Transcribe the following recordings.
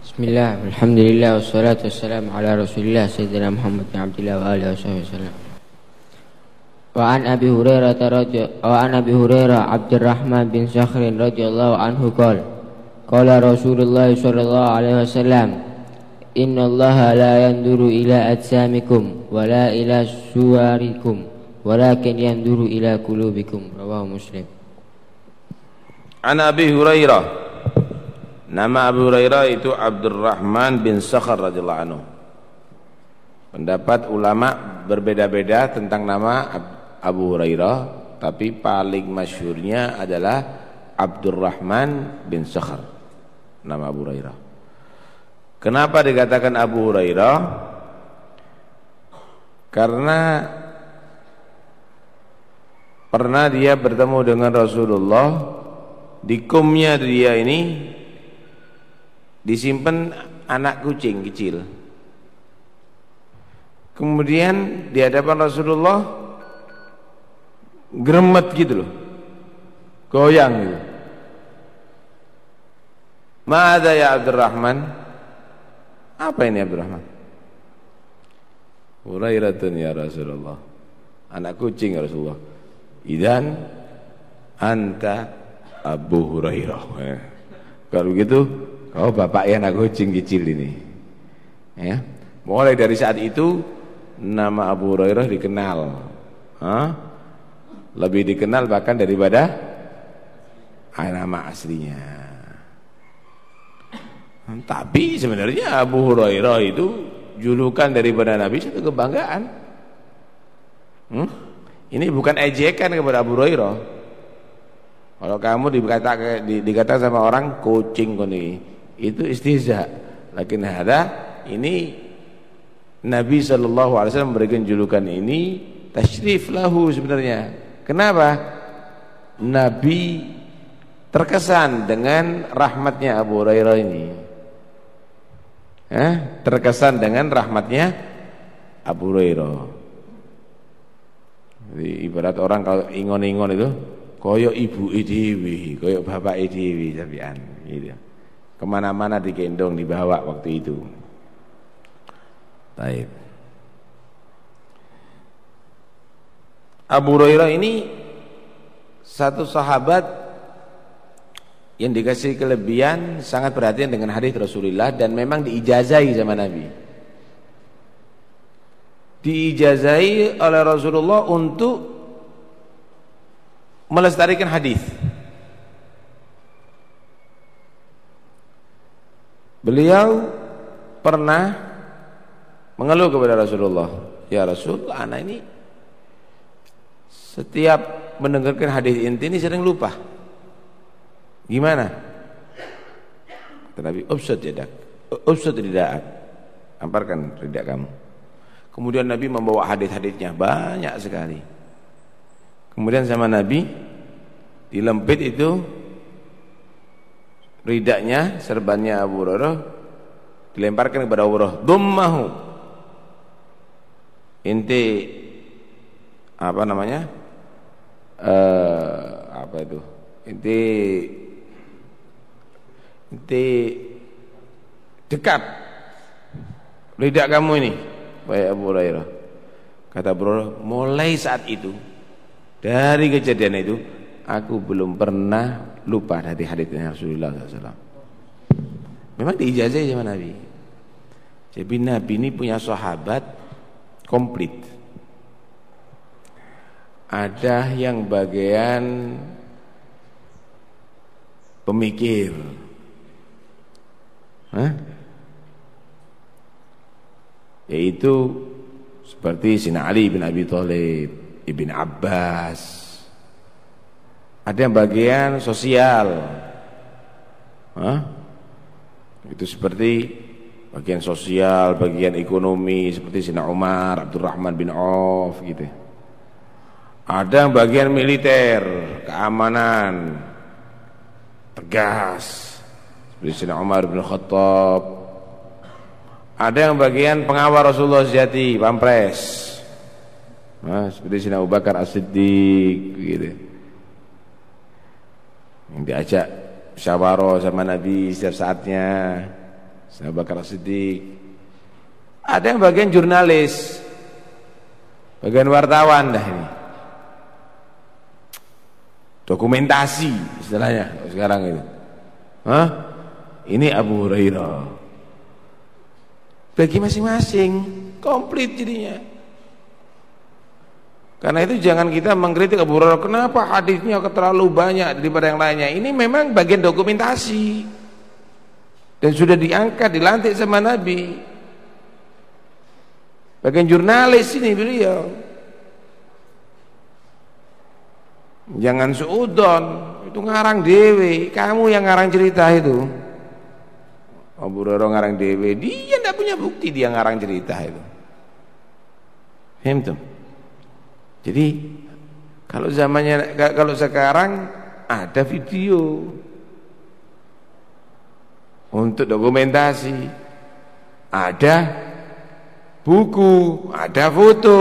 Bismillah, Alhamdulillah, wassalatu wassalamu ala rasulillah Sayyidina Muhammad bin Abdullah wa alihi wasallam. Wa an Abi Hurairah wa an Abi Hurairah Abdurrahman bin Sakhrin radhiyallahu anhu qala Qala Rasulullah sallallahu alaihi wasallam Inna Allah la yanduru ila ajsamikum wa la ila suwarikum walakin yanduru ila qulubikum. Rawahu Muslim. An Abi Hurairah Nama Abu Hurairah itu Abdurrahman bin Sakhar radhiyallahu anhu. Pendapat ulama berbeda-beda tentang nama Abu Hurairah, tapi paling masyhurnya adalah Abdurrahman bin Sakhar. Nama Abu Hurairah. Kenapa dikatakan Abu Hurairah? Karena pernah dia bertemu dengan Rasulullah di kumnya dia ini disimpan anak kucing kecil. Kemudian di hadapan Rasulullah geremet gitu loh. Goyang gitu. Ma'adha ya Abdurrahman? Apa ini Abdurrahman? Hurairatun ya Rasulullah. Anak kucing ya Rasulullah. Idan anta Abu Hurairah. Eh. Kalau begitu Oh bapak yang anak kucing kecil ini ya. Mulai dari saat itu Nama Abu Hurairah dikenal Hah? Lebih dikenal bahkan daripada Nama aslinya Tapi sebenarnya Abu Hurairah itu Julukan daripada Nabi Satu kebanggaan hmm? Ini bukan ejekan kepada Abu Hurairah Kalau kamu dikata, dikata sama orang kucing koni itu istihza. Lakin ada ini Nabi sallallahu alaihi wasallam memberikan julukan ini tasyrif lahu sebenarnya. Kenapa? Nabi terkesan dengan rahmatnya Abu Hurairah ini. Eh, terkesan dengan rahmatnya Abu Hurairah. Jadi ibarat orang kalau ingon-ingon itu koyok ibu dewi, koyok bapak dewi sapian gitu. Ke mana-mana digendong, dibawa waktu itu. Taib. Abu Hurairah ini satu sahabat yang dikasih kelebihan sangat perhatian dengan hadis Rasulullah dan memang diijazahi sama Nabi. Diijazahi oleh Rasulullah untuk melestarikan hadis. Beliau pernah mengeluh kepada Rasulullah, "Ya Rasul, anak ini setiap mendengarkan hadis inti ini sering lupa." Gimana? Kata Nabi, "Ubsud yadak. Ubsud ridaak." Amparkan ridak kamu. Kemudian Nabi membawa hadis-hadisnya banyak sekali. Kemudian sama Nabi dilempit itu ridaknya serbannya Abu Hurairah dilemparkan kepada Abu Hurairah. Dummahu. Inti apa namanya? Uh, apa itu? Inti inti dekat lidak kamu ini wahai Abu Hurairah. Kata Abu Hurairah mulai saat itu dari kejadian itu aku belum pernah lupa dari hadisnya Rasulullah SAW. Memang diijazah sama Nabi. Jadi Nabi ini punya sahabat komplit. Ada yang bagian pemikir. Hah? Yaitu seperti Sina Ali bin Abi Thalib, Ibn Abbas, ada yang bagian sosial. Hah? Itu seperti bagian sosial, bagian ekonomi seperti Sina Umar, Abdurrahman bin Auf gitu. Ada yang bagian militer, keamanan, tegas seperti Sina Umar bin Khattab. Ada yang bagian pengawal Rasulullah sejati, pampres. Nah, seperti Sina Abu Bakar As-Siddiq gitu yang diajak syawaro sama Nabi setiap saatnya Abu Bakar Siddiq. Ada yang bagian jurnalis. Bagian wartawan dah ini. Dokumentasi istilahnya sekarang ini. Hah? Ini Abu Hurairah. Bagi masing-masing komplit jadinya. Karena itu jangan kita mengkritik Abu Hurairah kenapa hadisnya terlalu banyak daripada yang lainnya. Ini memang bagian dokumentasi. Dan sudah diangkat, dilantik sama Nabi. Bagian jurnalis ini beliau. Jangan seudon, itu ngarang dewe, kamu yang ngarang cerita itu. Abu Hurairah ngarang dewe, dia tidak punya bukti dia ngarang cerita itu. Hemtum. Jadi kalau zamannya kalau sekarang ada video untuk dokumentasi, ada buku, ada foto.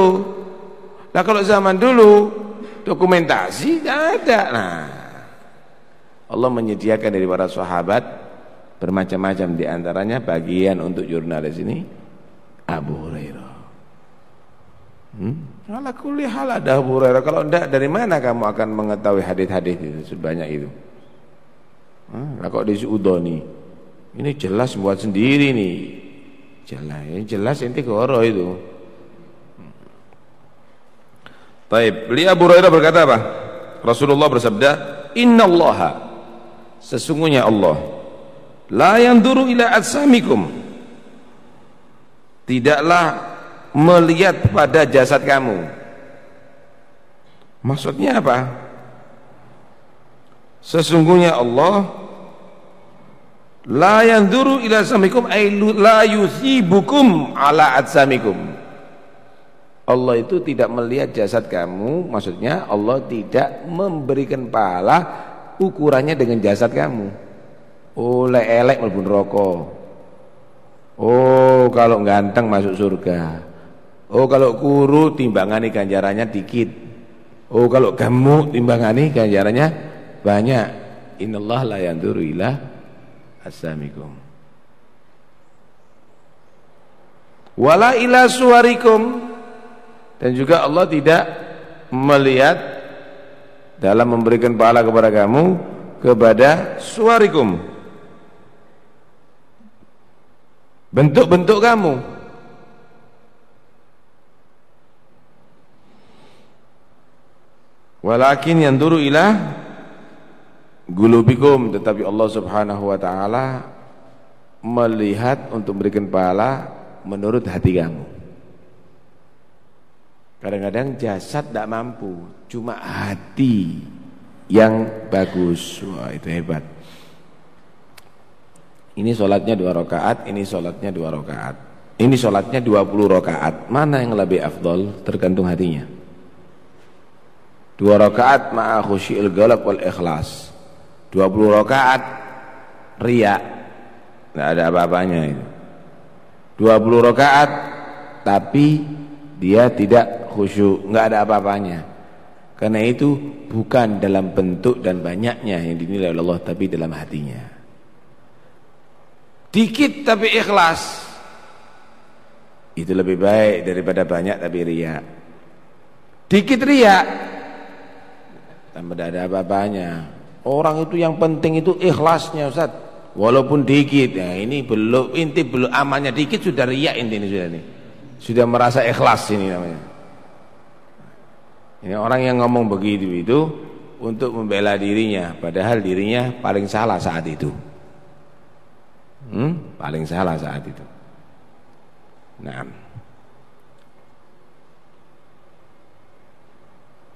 Nah kalau zaman dulu dokumentasi tidak ada. Nah, Allah menyediakan dari para sahabat bermacam-macam di antaranya bagian untuk jurnalis ini Abu Hurairah. Hmm? Ala kulli hal ada Abu Hurairah. Kalau tidak dari mana kamu akan mengetahui hadis-hadis itu sebanyak itu? Nah, kok disuudoni. Ini jelas buat sendiri nih. Jelas, ini jelas inti koro itu. Baik, beliau Abu Hurairah berkata apa? Rasulullah bersabda, "Inna Allah sesungguhnya Allah la yanduru ila atsamikum." Tidaklah melihat pada jasad kamu. Maksudnya apa? Sesungguhnya Allah la yanduru ila samikum ay la yusibukum ala atsamikum. Allah itu tidak melihat jasad kamu maksudnya Allah tidak memberikan pahala ukurannya dengan jasad kamu. Oleh elek melbun rokok oh kalau ganteng masuk surga Oh kalau kuru timbangani ganjarannya dikit. Oh kalau gemuk timbangani ganjarannya banyak. Innallah la yanduru ila asamikum. Wala ila suwarikum dan juga Allah tidak melihat dalam memberikan pahala kepada kamu kepada suwarikum bentuk-bentuk kamu Walakin yang duru ilah gulubikum tetapi Allah Subhanahu wa taala melihat untuk memberikan pahala menurut hati kamu. Kadang-kadang jasad tidak mampu, cuma hati yang bagus. Wah, itu hebat. Ini sholatnya dua rakaat, ini sholatnya dua rakaat. Ini sholatnya dua puluh rakaat. Mana yang lebih afdol? Tergantung hatinya dua rakaat ma'a khusyi'il galak wal ikhlas. 20 rakaat riya. Enggak ada apa-apanya itu. 20 rakaat tapi dia tidak khusyuk. Enggak ada apa-apanya. Karena itu bukan dalam bentuk dan banyaknya yang dinilai oleh Allah tapi dalam hatinya. Dikit tapi ikhlas. Itu lebih baik daripada banyak tapi riya. Dikit riya tidak ada apa-apanya. Orang itu yang penting itu ikhlasnya Ustaz. Walaupun dikit. Ya, ini belum inti belum amalnya dikit sudah riak inti ini sudah ini. Sudah merasa ikhlas ini namanya. Ini orang yang ngomong begitu itu untuk membela dirinya, padahal dirinya paling salah saat itu. Hmm? Paling salah saat itu. Nah.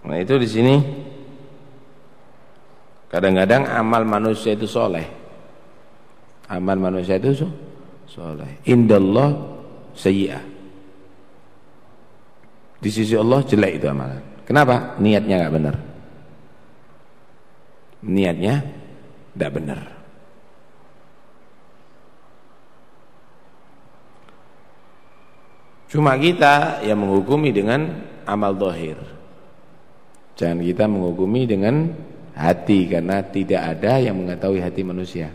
Nah itu di sini Kadang-kadang amal manusia itu soleh. Amal manusia itu soleh. Indallah sayyi'ah. Di sisi Allah jelek itu amalan. Kenapa? Niatnya nggak benar. Niatnya tidak benar. Cuma kita yang menghukumi dengan amal dohir. Jangan kita menghukumi dengan hati karena tidak ada yang mengetahui hati manusia.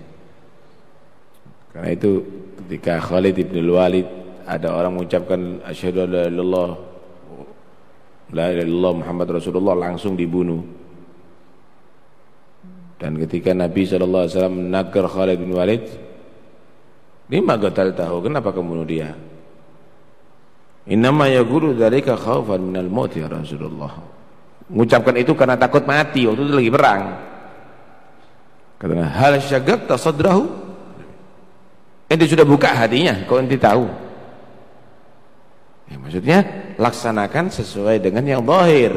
Karena itu ketika Khalid ibn Walid ada orang mengucapkan asyhadu an la ilaha illallah la Muhammad Rasulullah langsung dibunuh. Dan ketika Nabi SAW menagar Khalid bin Walid Lima gatal tahu Kenapa kamu bunuh dia Innama yaqulu dzalika khaufan minal maut ya Rasulullah Mengucapkan itu karena takut mati. Waktu itu lagi perang Katanya hal syagak tasadrahu Ente sudah buka hatinya. Kau ente tahu? Ya, Maksudnya Laksanakan sesuai dengan yang zahir.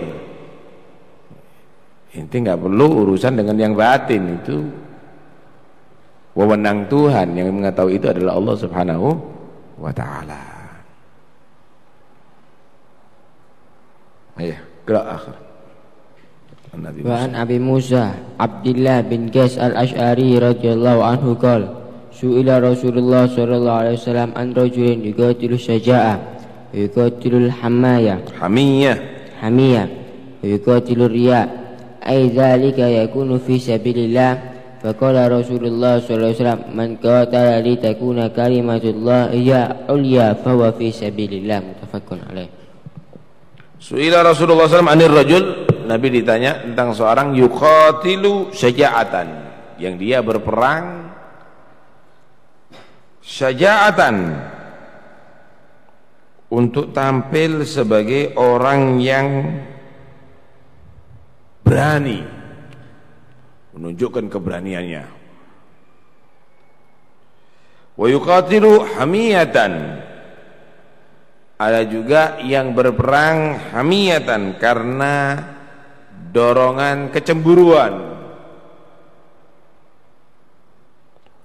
Inti nggak perlu urusan dengan yang batin. Itu wewenang Tuhan yang mengetahui itu adalah Allah Subhanahu wa taala. Ayah, gerak akhir. Wa an Abi Musa Abdullah bin Qais al-Ash'ari radhiyallahu anhu qala Su'ila Rasulullah sallallahu alaihi wasallam an rajulin yuqatilu syaja'ah yuqatilu al-hamaya hamiyah. Hamiyah. Yuqatilu riya' ay dzalika yakunu fi sabilillah? Faqala Rasulullah sallallahu alaihi wasallam man qatala li takuna kalimatullah ya ulya fa huwa fi sabilillah. Muttafaqun alaih Suila Rasulullah SAW anir rajul Nabi ditanya tentang seorang yuqatilu syaja'atan yang dia berperang syaja'atan untuk tampil sebagai orang yang berani menunjukkan keberaniannya. Wa yuqatilu hamiyatan ada juga yang berperang hamiyatan karena dorongan kecemburuan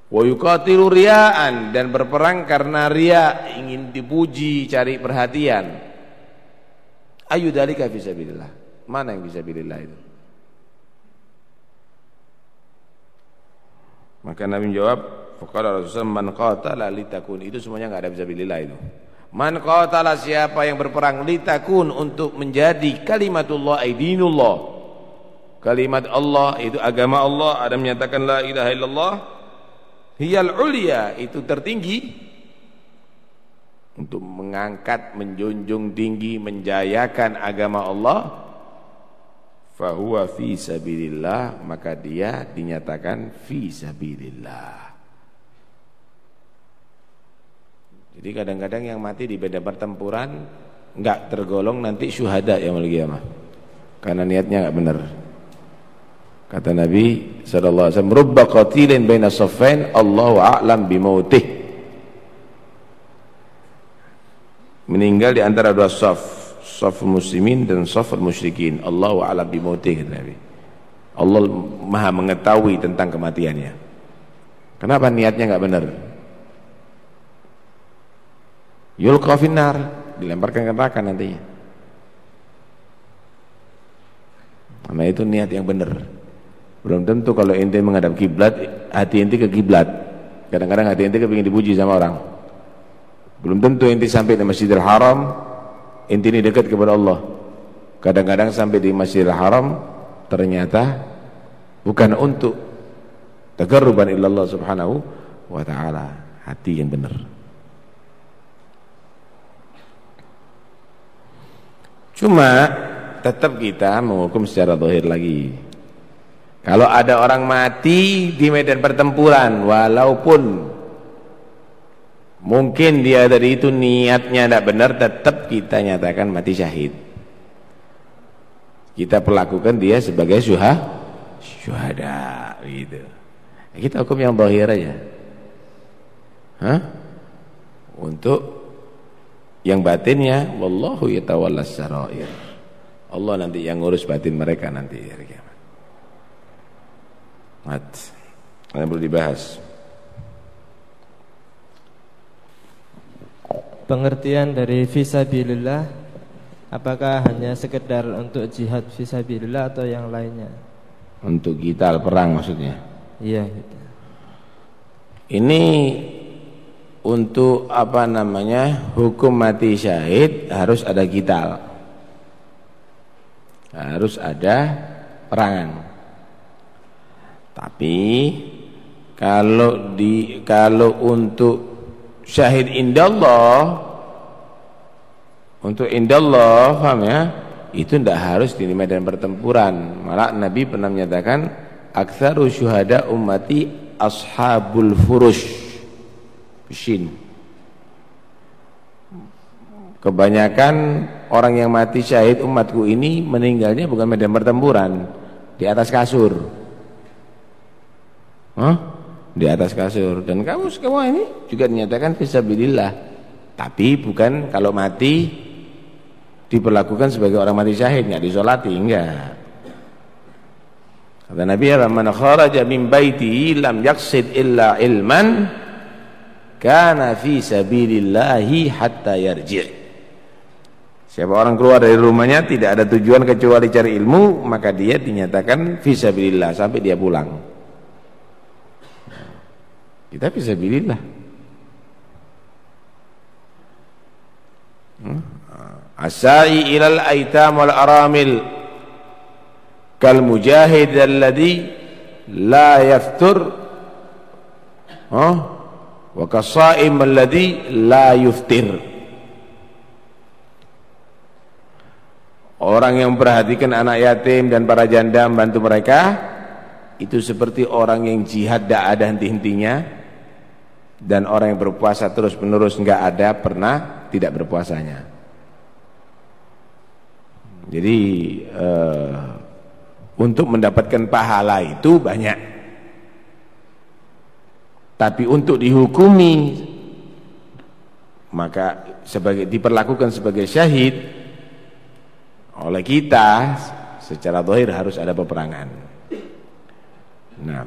wa yuqatilu riyaan dan berperang karena ria ingin dipuji cari perhatian ayu dalika fisabilillah mana yang fisabilillah itu Maka Nabi menjawab, faqala Rasulullah man qatala litakun. Itu semuanya enggak ada fisabilillah itu. Man qatala siapa yang berperang litakun untuk menjadi kalimatullah aidinullah. Kalimat Allah itu agama Allah, ada menyatakan la ilaha illallah. Hiyal ulia itu tertinggi. Untuk mengangkat, menjunjung tinggi, menjayakan agama Allah. Fahuwa fi sabilillah maka dia dinyatakan fi sabilillah jadi kadang-kadang yang mati di beda pertempuran enggak tergolong nanti syuhada yang lagi kiamah karena niatnya enggak benar kata Nabi sallallahu alaihi wasallam rubba qatilin baina saffain Allahu a'lam bimautih meninggal di antara dua saf saful muslimin dan saful musyrikin. Allahu a'lam bimautih kata Nabi. Allah Maha mengetahui tentang kematiannya. Kenapa niatnya enggak benar? Yulqa finnar, dilemparkan ke neraka nantinya. Karena itu niat yang benar. Belum tentu kalau ente menghadap kiblat, hati ente ke kiblat. Kadang-kadang hati ente kepingin dipuji sama orang. Belum tentu ente sampai di Masjidil Haram inti ini dekat kepada Allah kadang-kadang sampai di Masjidil Haram ternyata bukan untuk tagarruban illallah subhanahu wa ta'ala hati yang benar cuma tetap kita menghukum secara zahir lagi kalau ada orang mati di medan pertempuran walaupun Mungkin dia dari itu niatnya tidak benar tetap kita nyatakan mati syahid. Kita perlakukan dia sebagai syuha, syuhada gitu. Kita hukum yang bahir aja. Hah? Untuk yang batinnya wallahu yatawallas sarair. Allah nanti yang ngurus batin mereka nanti hari kiamat. Mat. Ini perlu dibahas. pengertian dari visabilillah apakah hanya sekedar untuk jihad visabilillah atau yang lainnya? Untuk kita perang maksudnya. Iya gitu. Ini untuk apa namanya? Hukum mati syahid harus ada kita. Harus ada perangan. Tapi kalau di kalau untuk syahid indallah untuk indallah paham ya itu tidak harus di medan pertempuran malah Nabi pernah menyatakan aktsaru syuhada ummati ashabul furush shin. Kebanyakan orang yang mati syahid umatku ini meninggalnya bukan medan pertempuran di atas kasur. Hah? di atas kasur. Dan kamu semua ini juga dinyatakan fisabilillah. Tapi bukan kalau mati diperlakukan sebagai orang mati syahid nggak disolati enggak kata Nabi man kharaja min baitihi lam yaqsid illa ilman kana fi sabilillahi hatta yarji' Siapa orang keluar dari rumahnya tidak ada tujuan kecuali cari ilmu, maka dia dinyatakan fisabilillah sampai dia pulang. Kita fisabilillah. Hmm? Asai ilal aitam wal aramil kal mujahid alladhi la yaftur oh, wa kasaim alladhi la yuftir. Orang yang perhatikan anak yatim dan para janda membantu mereka itu seperti orang yang jihad tidak ada henti-hentinya dan orang yang berpuasa terus-menerus enggak ada pernah tidak berpuasanya. Jadi uh, untuk mendapatkan pahala itu banyak. Tapi untuk dihukumi maka sebagai diperlakukan sebagai syahid oleh kita secara zahir harus ada peperangan. Nah,